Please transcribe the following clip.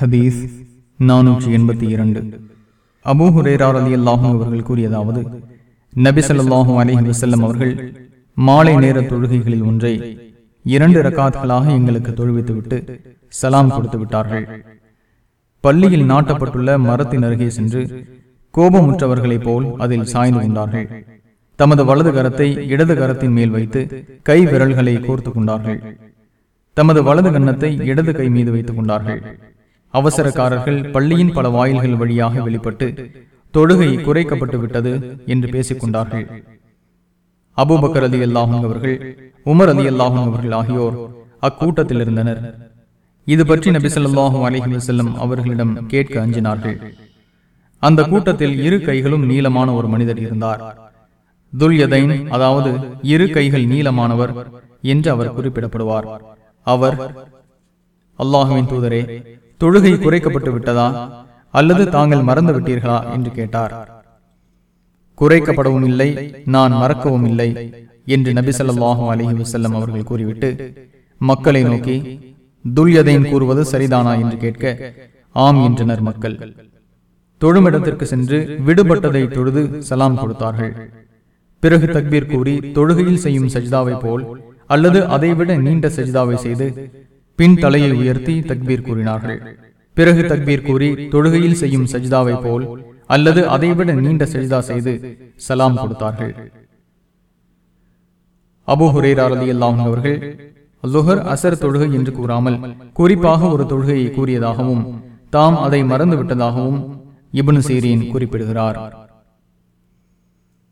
ஹதீஸ் நானூற்றி எண்பத்தி இரண்டு. அபூஹுரேரார் அலி அல்லாஹும் அவர்கள் கூறியதாவது நபி ஸல்லல்லாஹு அலைஹி வஸல்லம் அவர்கள் மாலை நேர தொழுகைகளில் ஒன்றை இரண்டு ரக்காத்களாக எங்களுக்கு தொழுவித்துவிட்டு சலாம் கொடுத்து விட்டார்கள் பள்ளியில் நாட்டப்பட்டுள்ள மரத்தின் அருகே சென்று கோபமுற்றவர்களைப் போல் அதில் சாய்ந்து கொண்டார்கள். தமது வலது கரத்தை இடது கரத்தின் மேல் வைத்து கை விரல்களை கோர்த்து கொண்டார்கள். தமது வலது கன்னத்தை இடது கை மீது வைத்துக் கொண்டார்கள். அவசரக்காரர்கள் பள்ளியின் பல வாயில்கள் வழியாக வெளிப்பட்டு தொழுகை குறைக்கப்பட்டு விட்டது என்று பேசிக் கொண்டார்கள் அபூபக்கர் அலி அல்லாஹும் அவர்கள் உமர் அலி அல்லாஹும் அவர்கள் ஆகியோர் அக்கூட்டத்தில் இருந்தனர். இது பற்றி நபி ஸல்லல்லாஹு அலைஹி அவர்களிடம் கேட்க அஞ்சினார்கள். அந்த கூட்டத்தில் இரு கைகளும் நீளமான ஒரு மனிதர் இருந்தார். துல்யதைன் அதாவது இரு கைகள் நீளமானவர் என்று அவர் குறிப்பிடப்படுவார். அவர் அல்லாஹுவின் தூதரே தொழுகை குறைக்கப்பட்டு விட்டதா? அல்லது தாங்கள் மறந்து விட்டீர்களா என்று கேட்டார். குறைக்கப்படவும் இல்லை நான் மறக்கவும் இல்லை என்று நபி சொல்லாஹு அலஹி வசல்லம் அவர்கள் கூறிவிட்டு மக்களை நோக்கி துல்யதையும் கூறுவது சரிதானா என்று கேட்க ஆம் என்றனர் மக்கள். தொழுமிடத்திற்கு சென்று விடுபட்டதை தொழுது சலாம் கொடுத்தார்கள். பிறகு தக்பீர் கூறி தொழுகையில் செய்யும் சஜிதாவை போல் அல்லது அதைவிட நீண்ட சஜிதாவை செய்து பின் தலையை உயர்த்தி தக்பீர் கூறினார்கள். பிறகு தக்பீர் கூறி தொழுகையில் செய்யும் சஜிதாவை போல் அல்லது அதைவிட நீண்ட சஜிதா செய்து சலாம் கொடுத்தார்கள். அபு ஹுரேரா ரலியல்லாஹு அவர்கள் லுஹர் அசர் தொழுகை என்று கூறாமல் குறிப்பாக ஒரு தொழுகையை கூறியதாகவும் தாம் அதை மறந்துவிட்டதாகவும் இபனு இப்னு சீரின் குறிப்பிடுகிறார்.